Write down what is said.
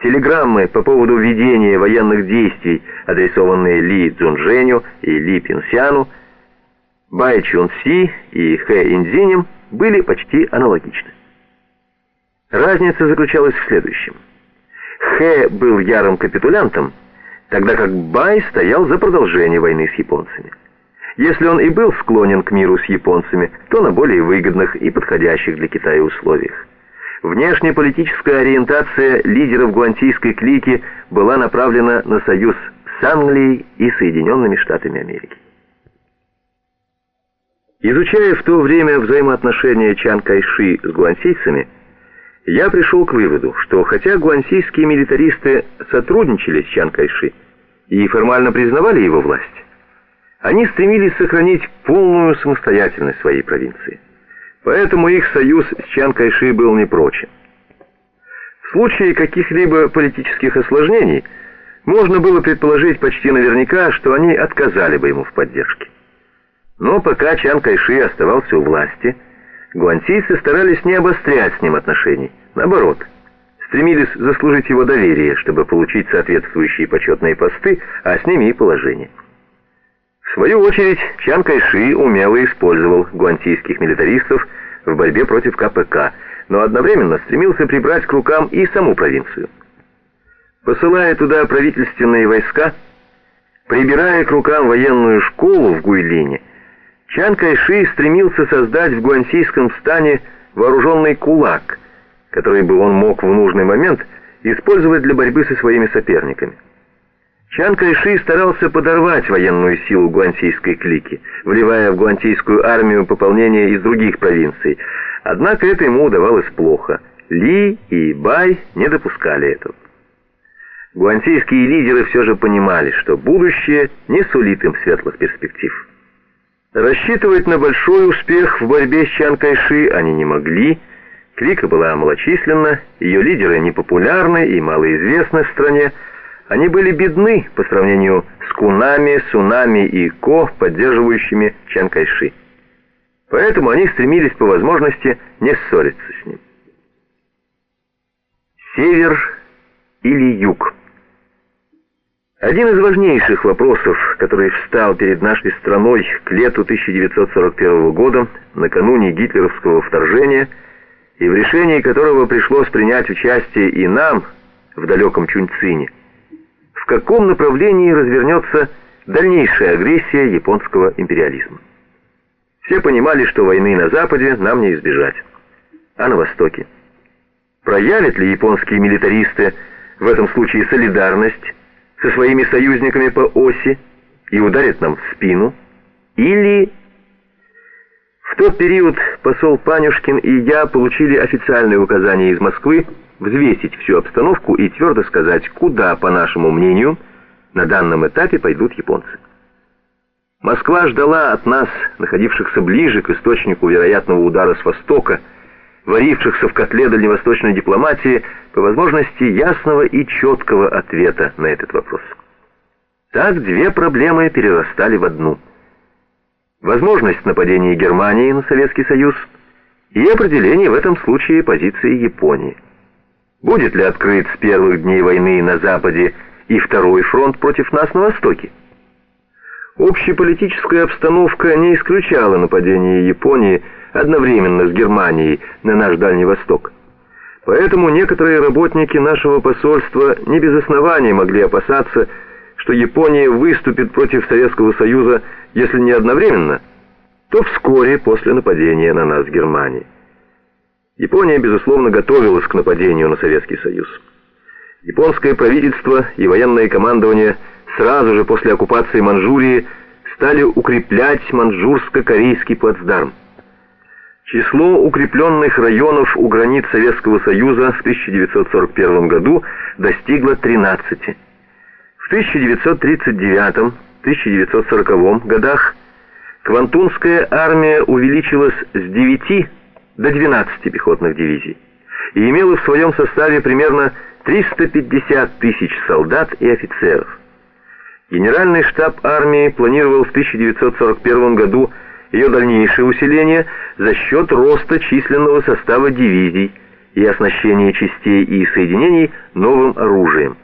Телеграммы по поводу ведения военных действий, адресованные Ли Цзунжэню и Ли Пинсяну, Бай Чун Си и Хэ Инзинем, были почти аналогичны. Разница заключалась в следующем. Хэ был ярым капитулянтом, тогда как Бай стоял за продолжение войны с японцами. Если он и был склонен к миру с японцами, то на более выгодных и подходящих для Китая условиях. Внешнеполитическая ориентация лидеров гуантийской клики была направлена на союз с Англией и Соединенными Штатами Америки. Изучая в то время взаимоотношения Чан Кайши с гуансийцами, я пришел к выводу, что хотя гуансийские милитаристы сотрудничали с Чан Кайши и формально признавали его власть, они стремились сохранить полную самостоятельность своей провинции. Поэтому их союз с Чан Кайши был непрочен. В случае каких-либо политических осложнений можно было предположить почти наверняка, что они отказали бы ему в поддержке. Но пока Чан Кайши оставался у власти, гуантийцы старались не обострять с ним отношений, наоборот, стремились заслужить его доверие, чтобы получить соответствующие почетные посты, а с ними и положение. В свою очередь, Чан Кайши умело использовал гуантийских милитаристов в борьбе против КПК, но одновременно стремился прибрать к рукам и саму провинцию. Посылая туда правительственные войска, прибирая к рукам военную школу в Гуйлине, Чан Кайши стремился создать в гуансийском стане вооруженный кулак, который бы он мог в нужный момент использовать для борьбы со своими соперниками. Чан Кайши старался подорвать военную силу гуансийской клики, вливая в гуансийскую армию пополнение из других провинций. Однако это ему удавалось плохо. Ли и Бай не допускали этого. Гуансийские лидеры все же понимали, что будущее не сулит им светлых перспектив. Рассчитывать на большой успех в борьбе с Чан Кайши они не могли. Клика была малочисленна, ее лидеры непопулярны и малоизвестны в стране, они были бедны по сравнению с Кунами, Сунами и Ко, поддерживающими Чан Кайши. Поэтому они стремились по возможности не ссориться с ним. Север или юг? Один из важнейших вопросов, который встал перед нашей страной к лету 1941 года, накануне гитлеровского вторжения, и в решении которого пришлось принять участие и нам в далеком Чуньцине, каком направлении развернется дальнейшая агрессия японского империализма. Все понимали, что войны на Западе нам не избежать. А на Востоке? Проявят ли японские милитаристы в этом случае солидарность со своими союзниками по оси и ударят нам в спину? Или... В тот период посол Панюшкин и я получили официальные указания из Москвы взвесить всю обстановку и твердо сказать, куда, по нашему мнению, на данном этапе пойдут японцы. Москва ждала от нас, находившихся ближе к источнику вероятного удара с востока, варившихся в котле дальневосточной дипломатии, по возможности ясного и четкого ответа на этот вопрос. Так две проблемы перерастали в одну. Возможность нападения Германии на Советский Союз и определение в этом случае позиции Японии. Будет ли открыт с первых дней войны на Западе и второй фронт против нас на Востоке? Общеполитическая обстановка не исключала нападение Японии одновременно с Германией на наш Дальний Восток. Поэтому некоторые работники нашего посольства не без оснований могли опасаться, что Япония выступит против Советского Союза, если не одновременно, то вскоре после нападения на нас Германии. Япония, безусловно, готовилась к нападению на Советский Союз. Японское правительство и военное командование сразу же после оккупации Манчжурии стали укреплять манчжурско-корейский плацдарм. Число укрепленных районов у границ Советского Союза в 1941 году достигло 13. В 1939-1940 годах Квантунская армия увеличилась с 9 до 12 пехотных дивизий и имела в своем составе примерно 350 тысяч солдат и офицеров. Генеральный штаб армии планировал в 1941 году ее дальнейшее усиление за счет роста численного состава дивизий и оснащение частей и соединений новым оружием.